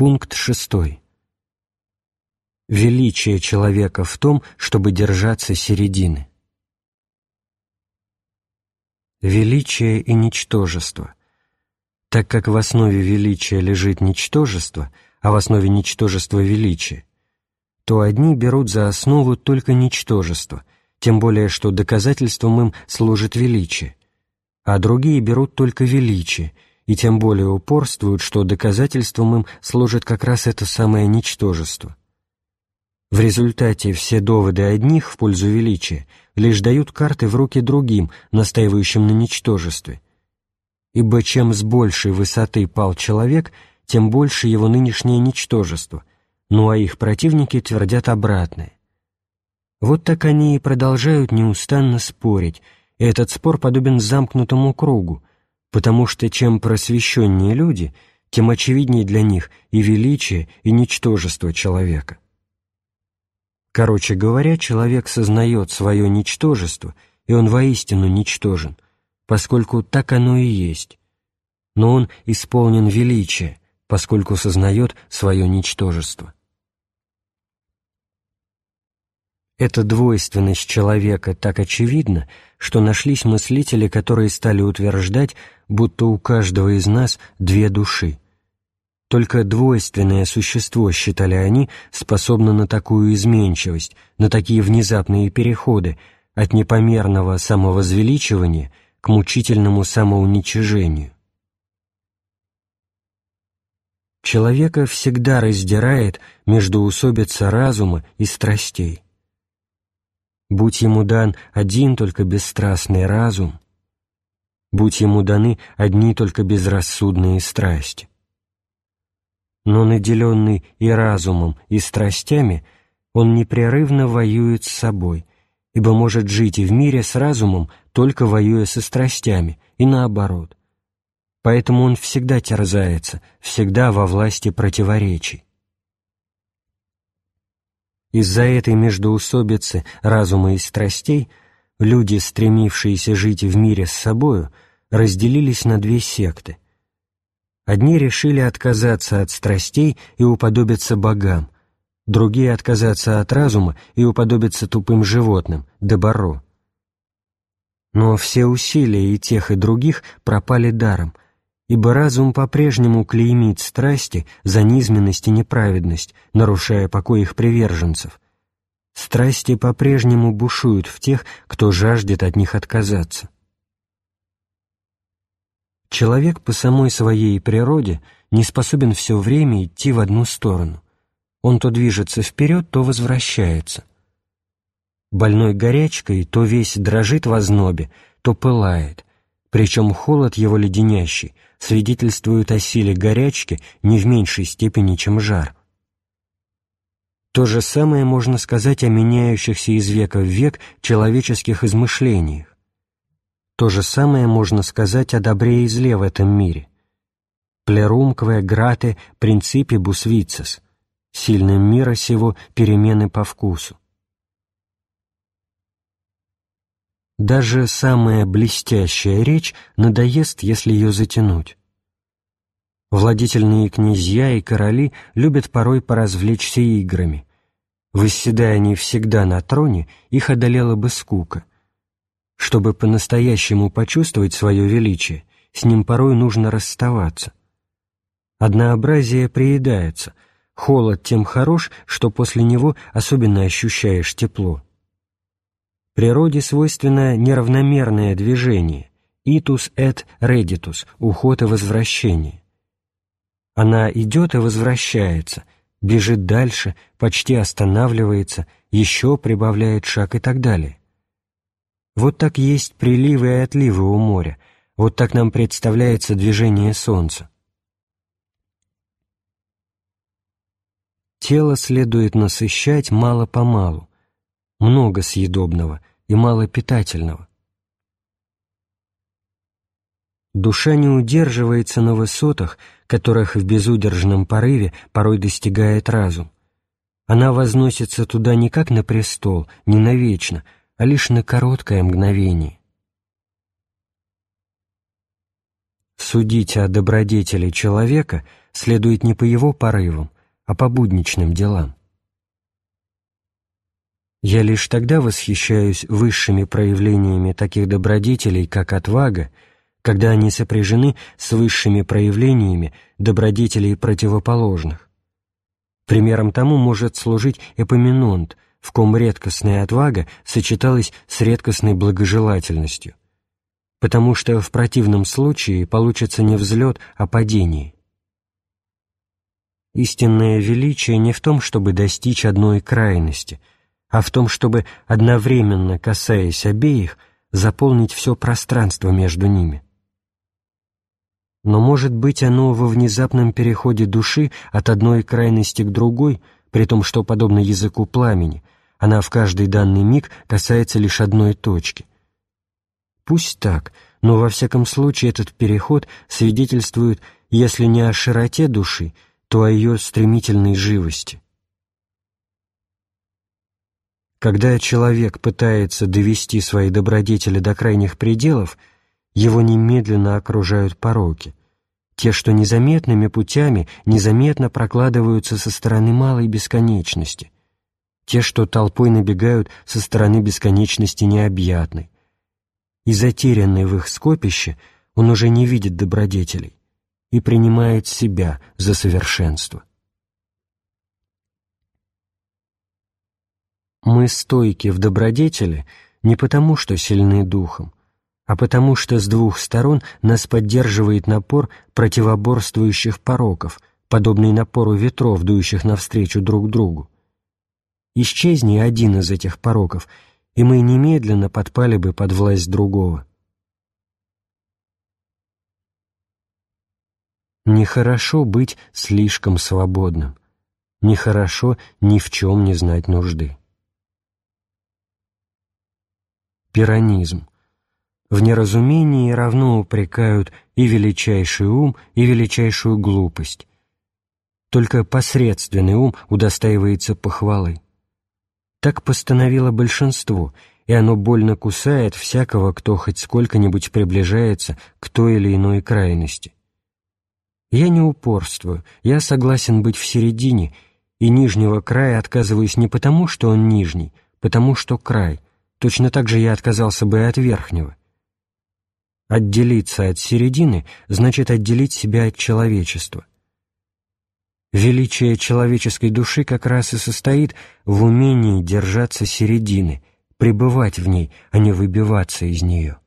Пункт шестой. Величие человека в том, чтобы держаться середины. Величие и ничтожество. Так как в основе величия лежит ничтожество, а в основе ничтожества величие, то одни берут за основу только ничтожество, тем более что доказательством им служит величие, а другие берут только величие – и тем более упорствуют, что доказательством им служит как раз это самое ничтожество. В результате все доводы одних в пользу величия лишь дают карты в руки другим, настаивающим на ничтожестве. Ибо чем с большей высоты пал человек, тем больше его нынешнее ничтожество, ну а их противники твердят обратное. Вот так они и продолжают неустанно спорить, и этот спор подобен замкнутому кругу, потому что чем просвещеннее люди, тем очевиднее для них и величие, и ничтожество человека. Короче говоря, человек сознает свое ничтожество, и он воистину ничтожен, поскольку так оно и есть. Но он исполнен величия, поскольку сознает свое ничтожество. Эта двойственность человека так очевидна, что нашлись мыслители, которые стали утверждать, будто у каждого из нас две души. Только двойственное существо, считали они, способно на такую изменчивость, на такие внезапные переходы от непомерного самовозвеличивания к мучительному самоуничижению. Человека всегда раздирает между усобица разума и страстей будь ему дан один только бесстрастный разум, будь ему даны одни только безрассудные страсти. Но наделенный и разумом, и страстями, он непрерывно воюет с собой, ибо может жить и в мире с разумом, только воюя со страстями, и наоборот. Поэтому он всегда терзается, всегда во власти противоречий. Из-за этой междоусобицы разума и страстей люди, стремившиеся жить в мире с собою, разделились на две секты. Одни решили отказаться от страстей и уподобиться богам, другие — отказаться от разума и уподобиться тупым животным, дебаро. Но все усилия и тех, и других пропали даром — ибо разум по-прежнему клеймит страсти за низменность и неправедность, нарушая покой их приверженцев. Страсти по-прежнему бушуют в тех, кто жаждет от них отказаться. Человек по самой своей природе не способен все время идти в одну сторону. Он то движется вперед, то возвращается. Больной горячкой то весь дрожит в ознобе, то пылает, причем холод его леденящий свидетельствует о силе горячки не в меньшей степени, чем жар. То же самое можно сказать о меняющихся из века в век человеческих измышлениях. То же самое можно сказать о добре и зле в этом мире. Плерумкве грате принципе бусвицес, сильным мира сего перемены по вкусу. Даже самая блестящая речь надоест, если ее затянуть. Владительные князья и короли любят порой поразвлечься играми. Восседая они всегда на троне, их одолела бы скука. Чтобы по-настоящему почувствовать свое величие, с ним порой нужно расставаться. Однообразие приедается, холод тем хорош, что после него особенно ощущаешь тепло. Природе свойственно неравномерное движение, итус et reditus, уход и возвращение. Она идет и возвращается, бежит дальше, почти останавливается, еще прибавляет шаг и так далее. Вот так есть приливы и отливы у моря, вот так нам представляется движение солнца. Тело следует насыщать мало-помалу, много съедобного и мало питательного. Душа не удерживается на высотах, которых в безудержном порыве порой достигает разум. Она возносится туда не как на престол, не навечно, а лишь на короткое мгновение. Судить о добродетели человека следует не по его порывам, а по будничным делам. Я лишь тогда восхищаюсь высшими проявлениями таких добродетелей, как отвага, когда они сопряжены с высшими проявлениями добродетелей противоположных. Примером тому может служить Эпоминонт, в ком редкостная отвага сочеталась с редкостной благожелательностью, потому что в противном случае получится не взлет, а падение. Истинное величие не в том, чтобы достичь одной крайности, а в том, чтобы, одновременно касаясь обеих, заполнить все пространство между ними. Но может быть оно во внезапном переходе души от одной крайности к другой, при том, что, подобно языку пламени, она в каждый данный миг касается лишь одной точки. Пусть так, но во всяком случае этот переход свидетельствует, если не о широте души, то о ее стремительной живости. Когда человек пытается довести свои добродетели до крайних пределов, его немедленно окружают пороки, те, что незаметными путями незаметно прокладываются со стороны малой бесконечности, те, что толпой набегают со стороны бесконечности необъятной. И затерянный в их скопище, он уже не видит добродетелей и принимает себя за совершенство. Мы стойки в добродетели не потому, что сильны духом, а потому что с двух сторон нас поддерживает напор противоборствующих пороков, подобный напору ветров, дующих навстречу друг другу. Исчезни один из этих пороков, и мы немедленно подпали бы под власть другого. Нехорошо быть слишком свободным. Нехорошо ни в чем не знать нужды. Пиранизм. В неразумении равно упрекают и величайший ум, и величайшую глупость. Только посредственный ум удостаивается похвалы. Так постановило большинство, и оно больно кусает всякого, кто хоть сколько-нибудь приближается к той или иной крайности. Я не упорствую, я согласен быть в середине, и нижнего края отказываюсь не потому, что он нижний, потому что край. Точно так же я отказался бы и от верхнего. Отделиться от середины значит отделить себя от человечества. Величие человеческой души как раз и состоит в умении держаться середины, пребывать в ней, а не выбиваться из нее.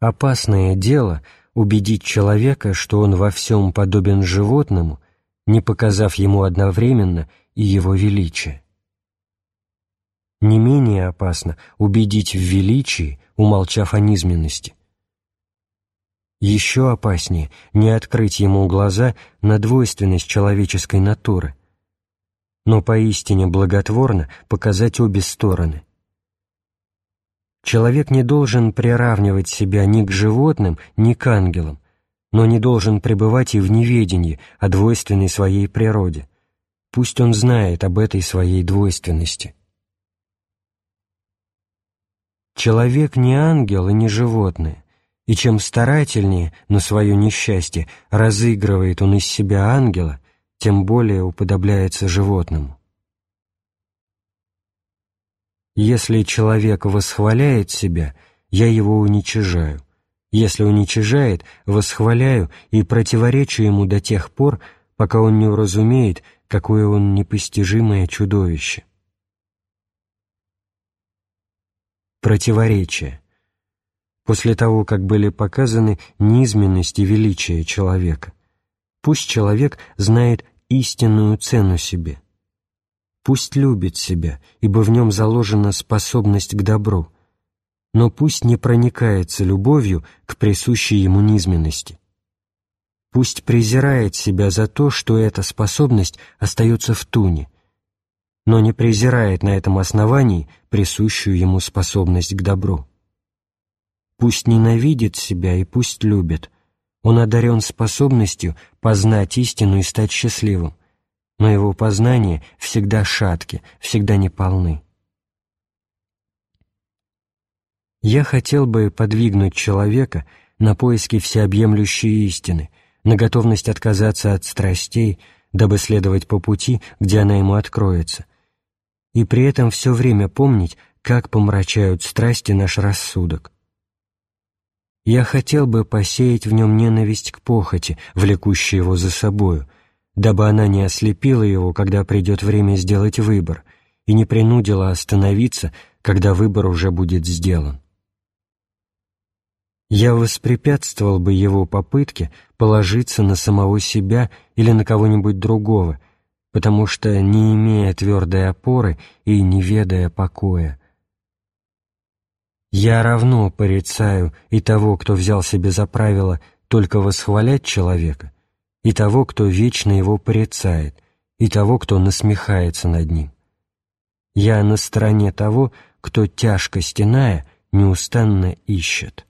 Опасное дело убедить человека, что он во всем подобен животному, не показав ему одновременно и его величие. Не менее опасно убедить в величии, умолчав о низменности. Еще опаснее не открыть ему глаза на двойственность человеческой натуры, но поистине благотворно показать обе стороны. Человек не должен приравнивать себя ни к животным, ни к ангелам, но не должен пребывать и в неведении о двойственной своей природе. Пусть он знает об этой своей двойственности. Человек не ангел и не животное, и чем старательнее на свое несчастье разыгрывает он из себя ангела, тем более уподобляется животному. Если человек восхваляет себя, я его уничижаю. Если уничижает, восхваляю и противоречу ему до тех пор, пока он не уразумеет, какое он непостижимое чудовище. Противоречие. После того, как были показаны низменность и величие человека, пусть человек знает истинную цену себе – Пусть любит себя, ибо в нем заложена способность к добру, но пусть не проникается любовью к присущей ему низменности. Пусть презирает себя за то, что эта способность остается в туне, но не презирает на этом основании присущую ему способность к добру. Пусть ненавидит себя и пусть любит. Он одарен способностью познать истину и стать счастливым но его познания всегда шатки, всегда неполны. Я хотел бы подвигнуть человека на поиски всеобъемлющей истины, на готовность отказаться от страстей, дабы следовать по пути, где она ему откроется, и при этом все время помнить, как помрачают страсти наш рассудок. Я хотел бы посеять в нем ненависть к похоти, влекущей его за собою, дабы она не ослепила его, когда придет время сделать выбор, и не принудила остановиться, когда выбор уже будет сделан. Я воспрепятствовал бы его попытке положиться на самого себя или на кого-нибудь другого, потому что, не имея твердой опоры и не ведая покоя, я равно порицаю и того, кто взял себе за правило только восхвалять человека, и того, кто вечно его порицает, и того, кто насмехается над ним. Я на стороне того, кто, тяжко стеная, неустанно ищет.